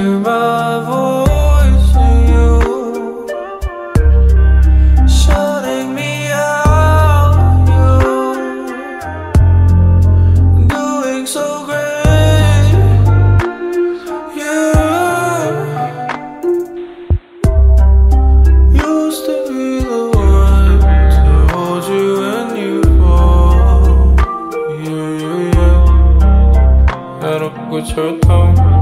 hear my voice to you, shutting me out. You doing so great, You Used to be the one to hold you when you fall. Yeah, yeah, yeah. I don't with your tone.